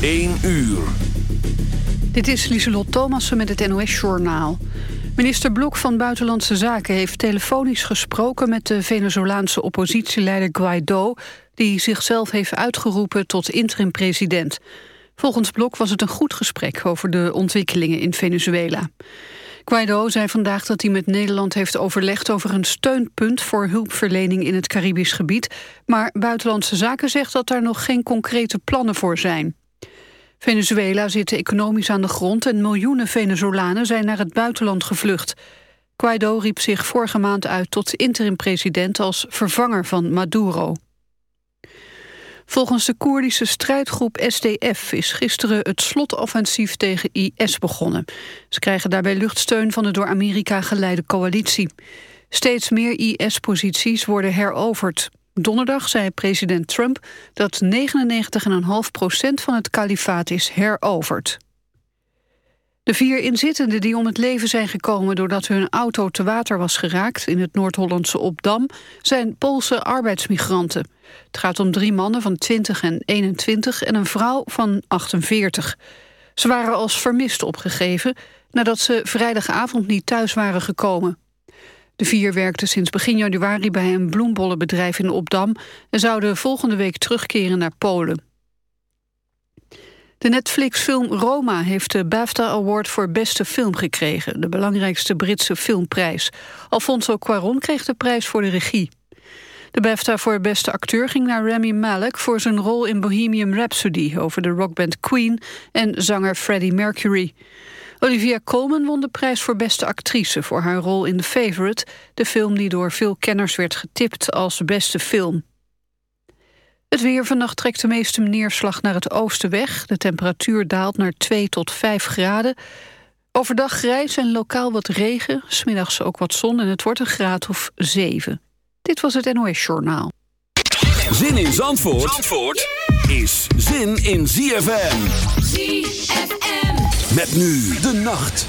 1 uur. Dit is Lieselot Thomassen met het NOS-journaal. Minister Blok van Buitenlandse Zaken heeft telefonisch gesproken... met de Venezolaanse oppositieleider Guaido... die zichzelf heeft uitgeroepen tot interim-president. Volgens Blok was het een goed gesprek over de ontwikkelingen in Venezuela. Guaido zei vandaag dat hij met Nederland heeft overlegd over een steunpunt voor hulpverlening in het Caribisch gebied, maar Buitenlandse Zaken zegt dat daar nog geen concrete plannen voor zijn. Venezuela zit economisch aan de grond en miljoenen Venezolanen zijn naar het buitenland gevlucht. Guaido riep zich vorige maand uit tot interim-president als vervanger van Maduro. Volgens de Koerdische strijdgroep SDF is gisteren het slotoffensief tegen IS begonnen. Ze krijgen daarbij luchtsteun van de door Amerika geleide coalitie. Steeds meer IS-posities worden heroverd. Donderdag zei president Trump dat 99,5% van het kalifaat is heroverd. De vier inzittenden die om het leven zijn gekomen doordat hun auto te water was geraakt in het Noord-Hollandse Opdam zijn Poolse arbeidsmigranten. Het gaat om drie mannen van 20 en 21 en een vrouw van 48. Ze waren als vermist opgegeven nadat ze vrijdagavond niet thuis waren gekomen. De vier werkten sinds begin januari bij een bloembollenbedrijf in Opdam en zouden volgende week terugkeren naar Polen. De Netflix-film Roma heeft de BAFTA Award voor beste film gekregen, de belangrijkste Britse filmprijs. Alfonso Cuarón kreeg de prijs voor de regie. De BAFTA voor beste acteur ging naar Rami Malek voor zijn rol in Bohemian Rhapsody over de rockband Queen en zanger Freddie Mercury. Olivia Colman won de prijs voor beste actrice voor haar rol in The Favourite, de film die door veel kenners werd getipt als beste film. Het weer vannacht trekt de meeste neerslag naar het oosten weg. De temperatuur daalt naar 2 tot 5 graden. Overdag grijs en lokaal wat regen, smiddags ook wat zon en het wordt een graad of 7. Dit was het NOS Journaal. Zin in Zandvoort, Zandvoort is zin in ZFM. ZFM. Met nu de nacht.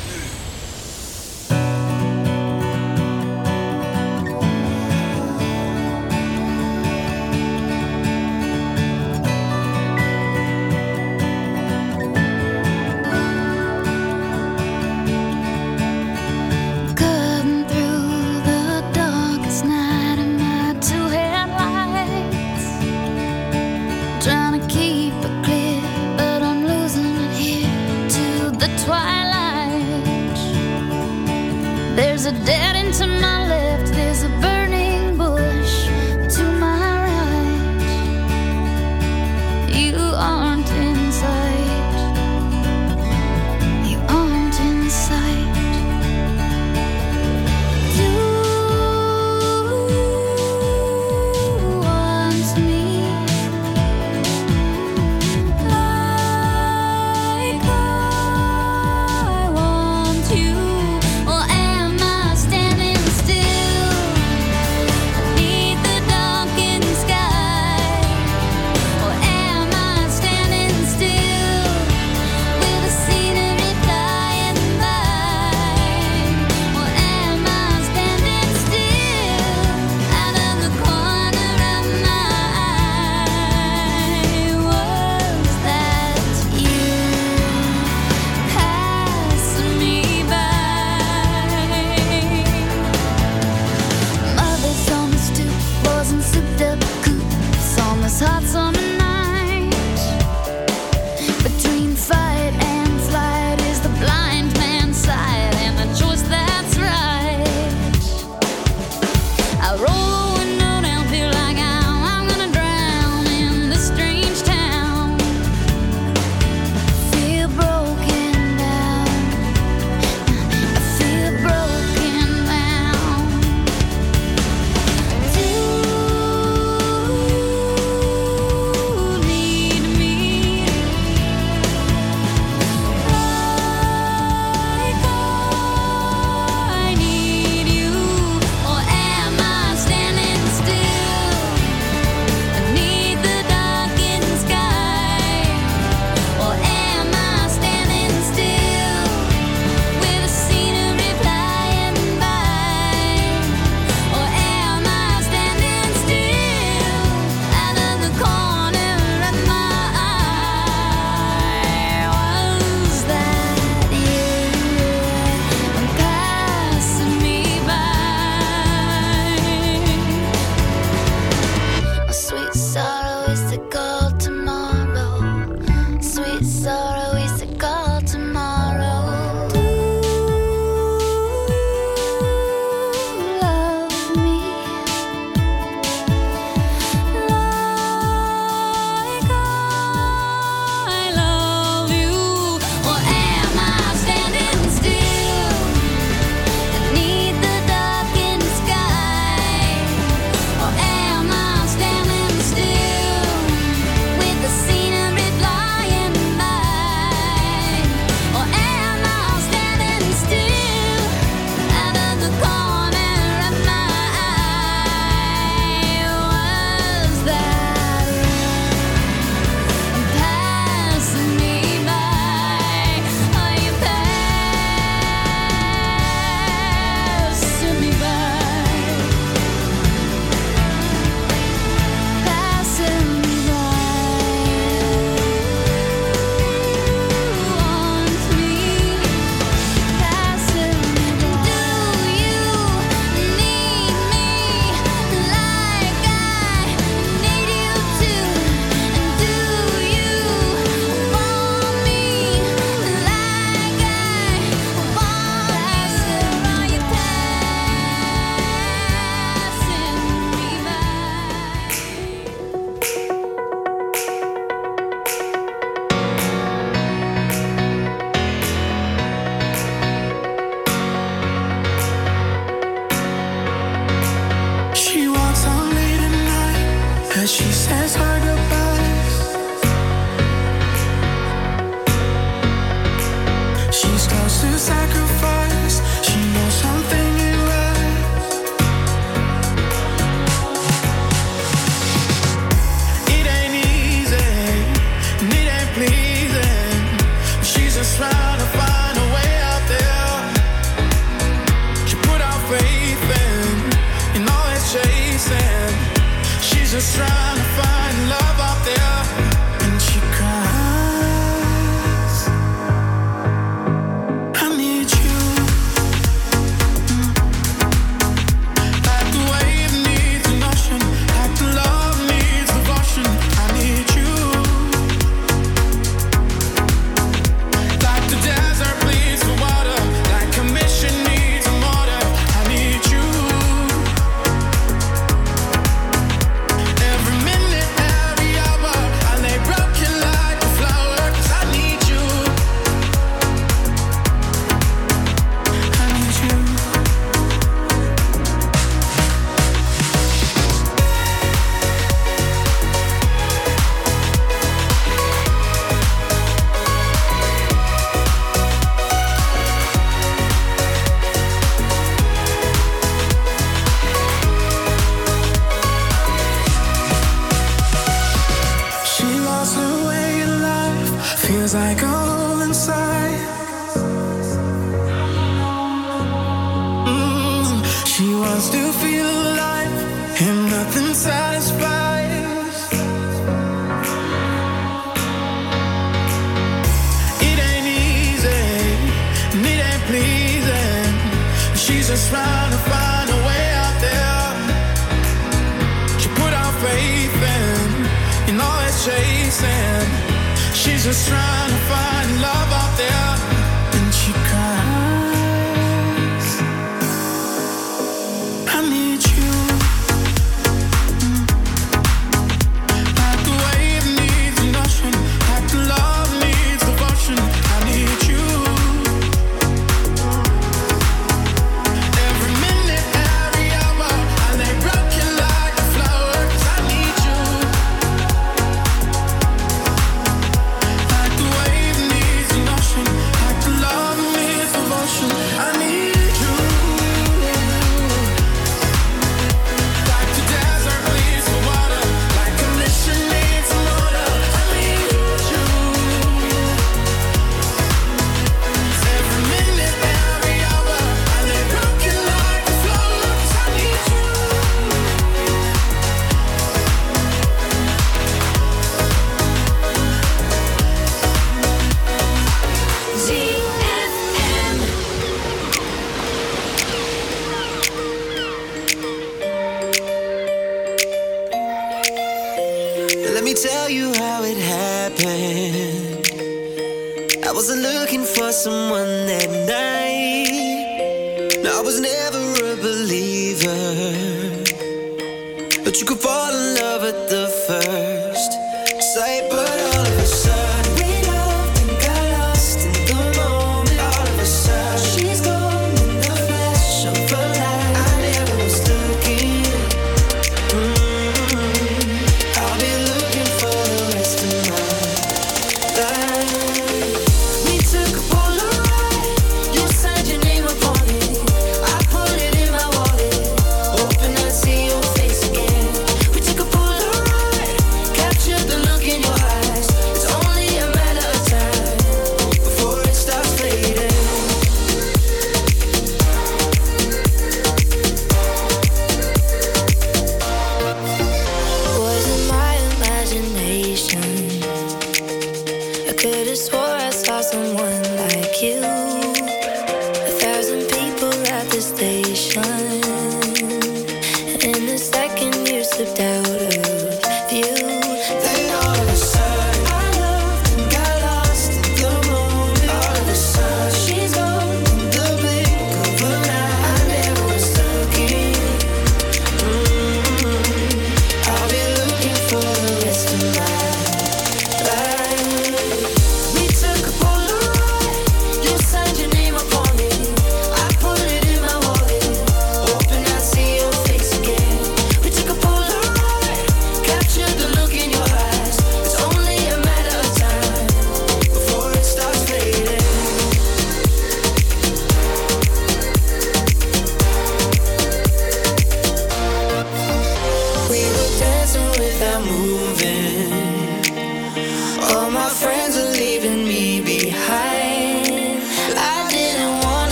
Could've swore I saw someone like you.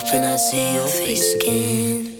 hoping I see your face again.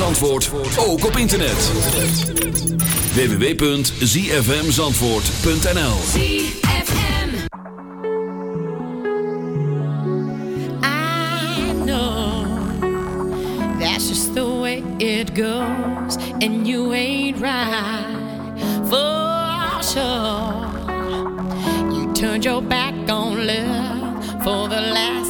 Zandvoort ook op internet. www.zfmzandvoort.nl I know that's the way it goes, and you ain't right for sure. You turned your back on love for the last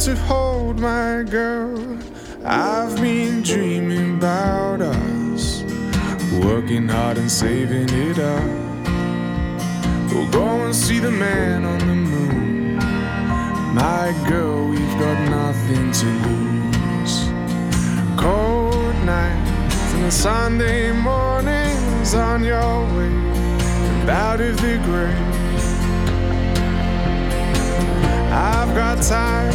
to hold my girl. I've been dreaming about us, working hard and saving it up. We'll go and see the man on the moon. My girl, we've got nothing to lose. Cold nights and Sunday mornings on your way and out of the grave. I've got time,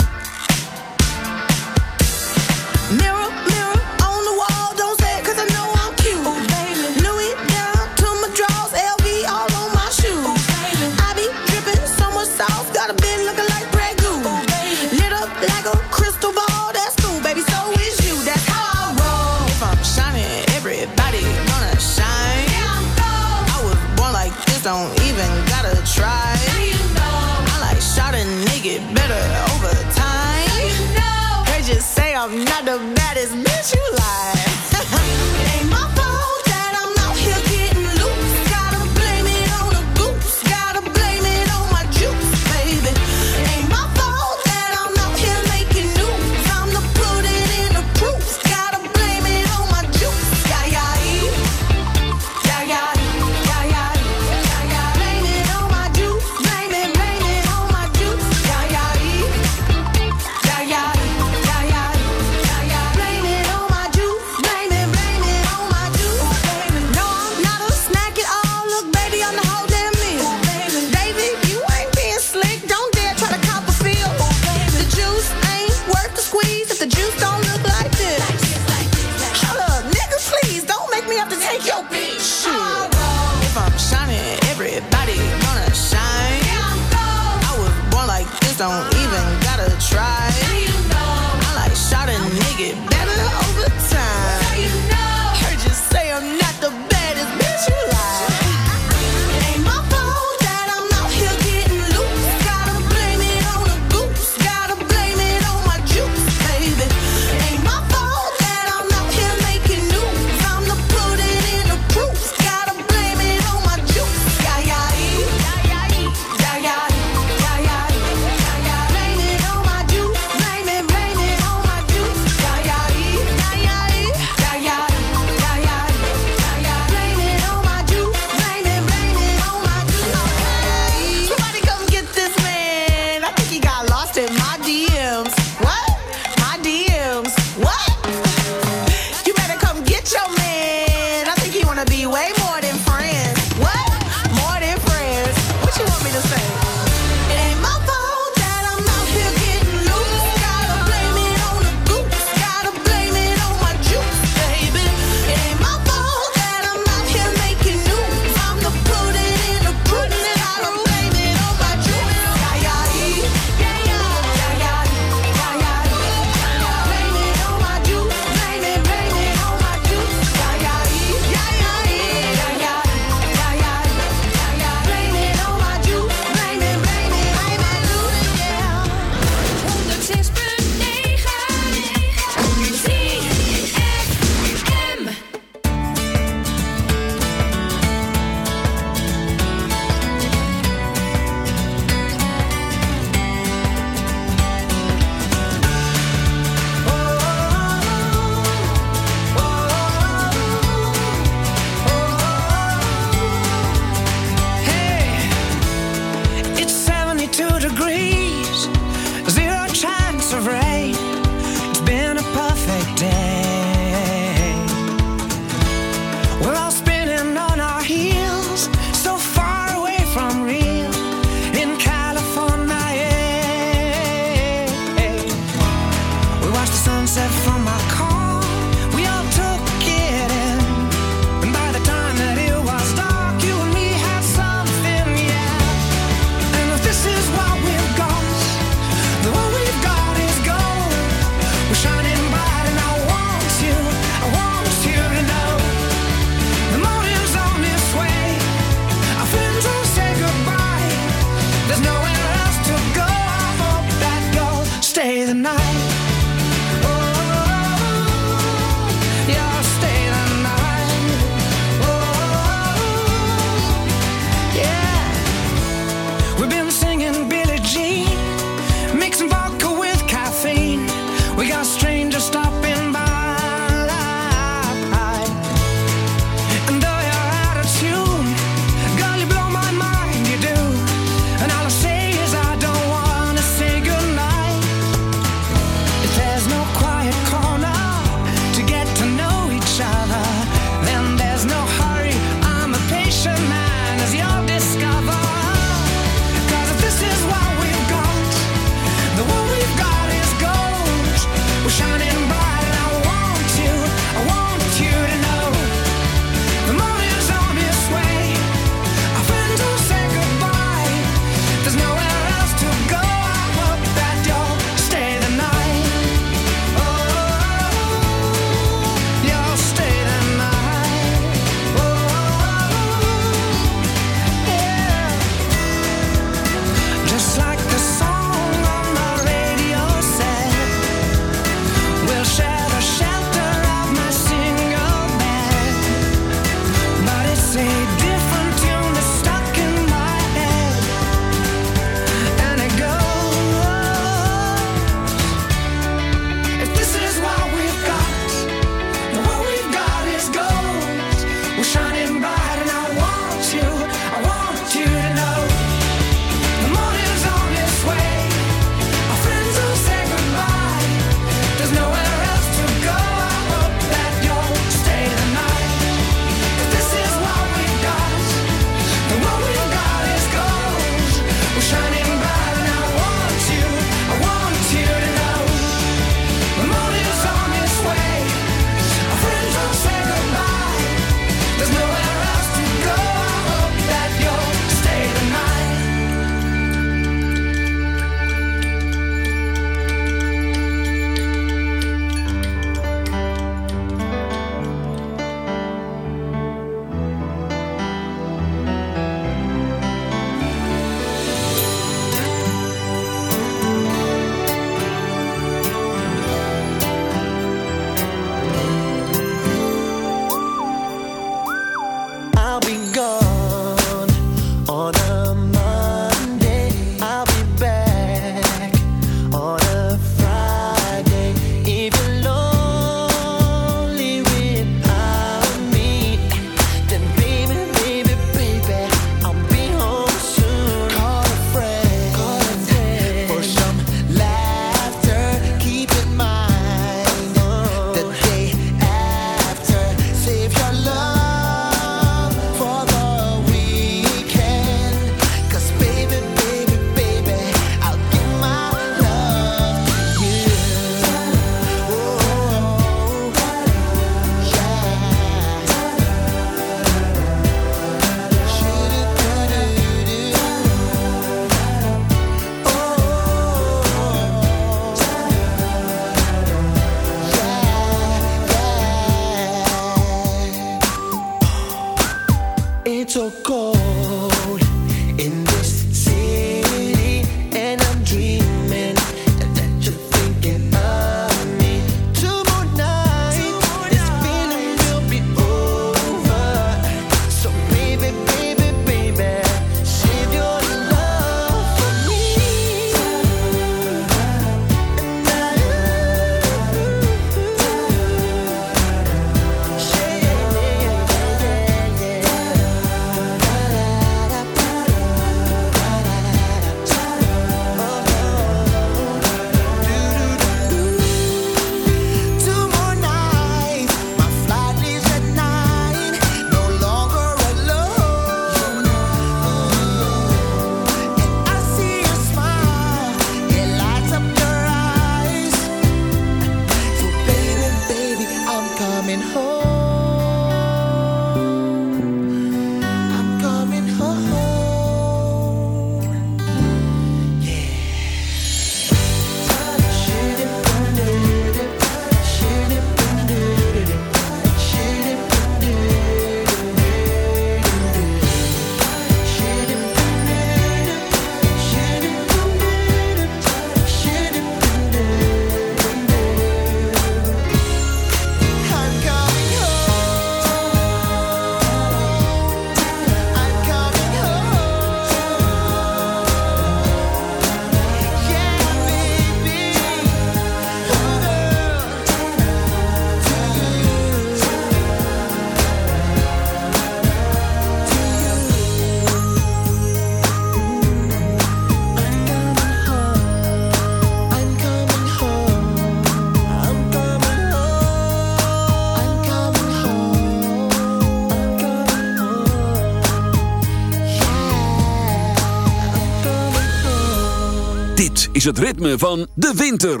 Is het ritme van de winter.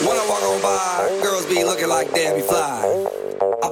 When I walk on by, girls be looking like Debbie Fly.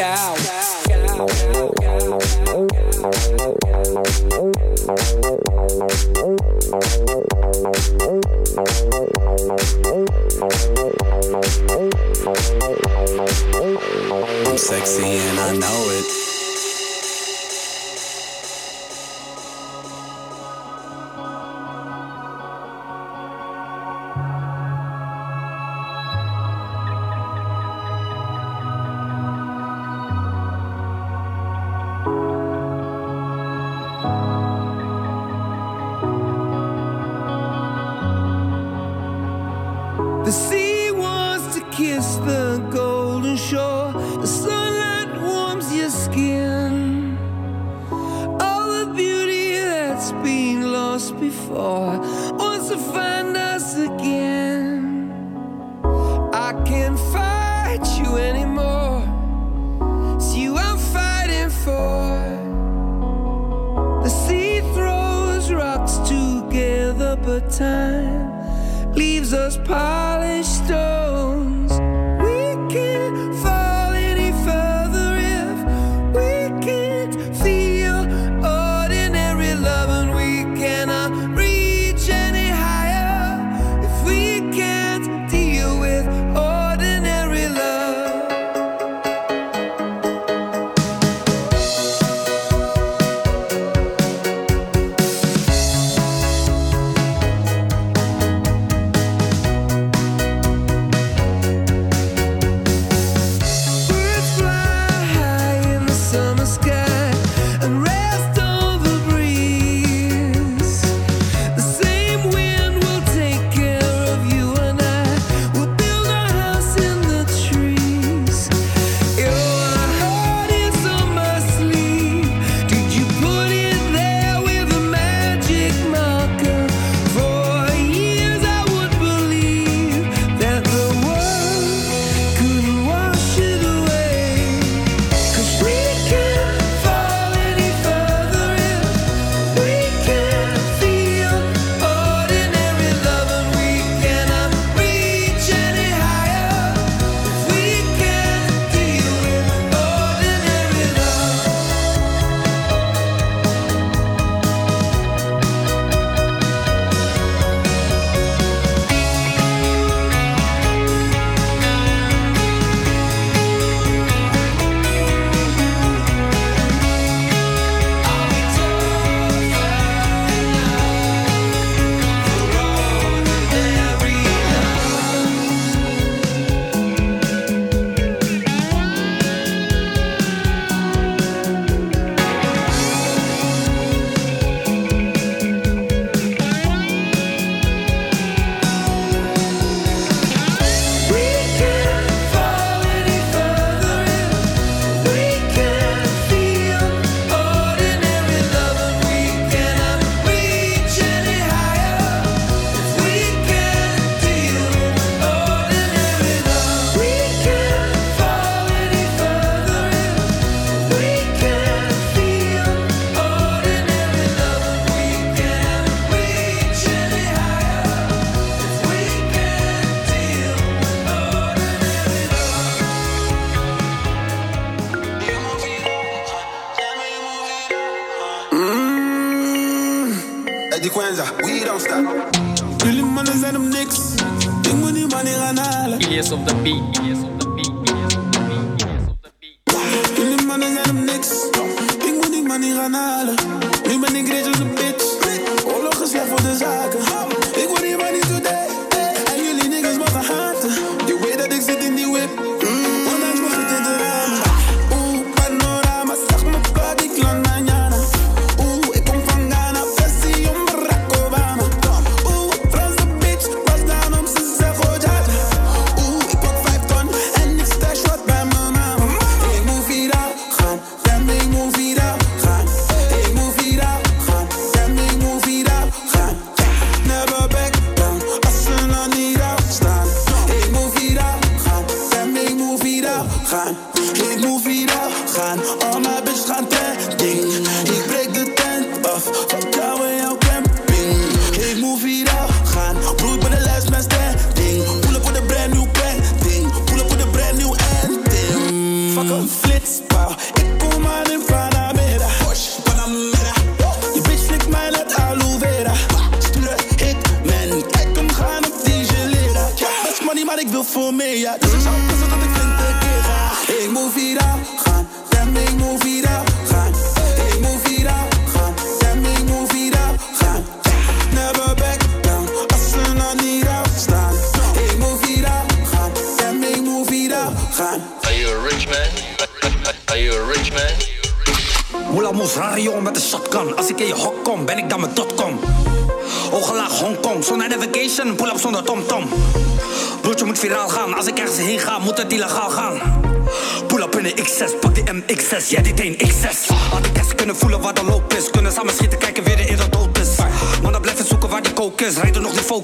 Out.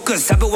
Focus, hebben wel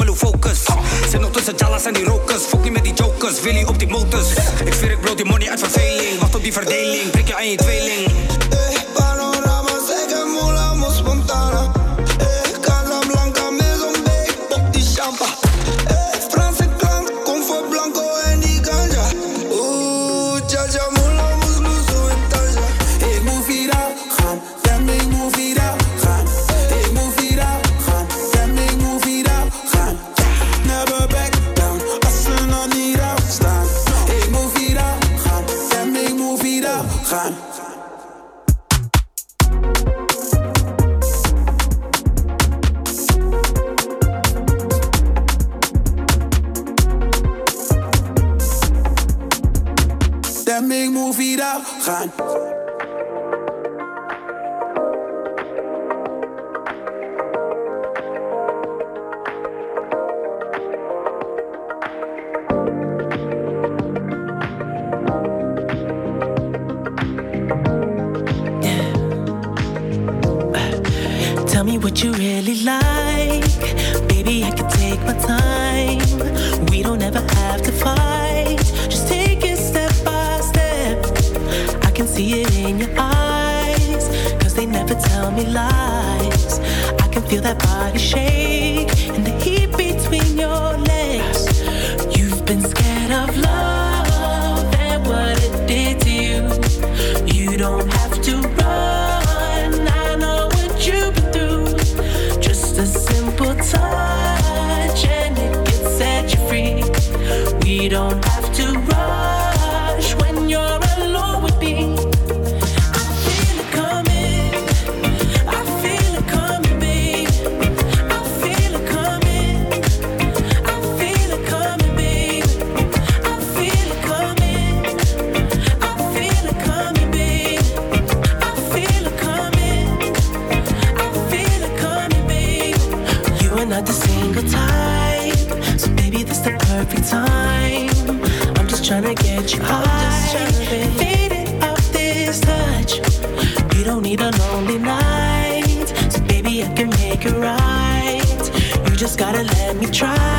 gotta let me try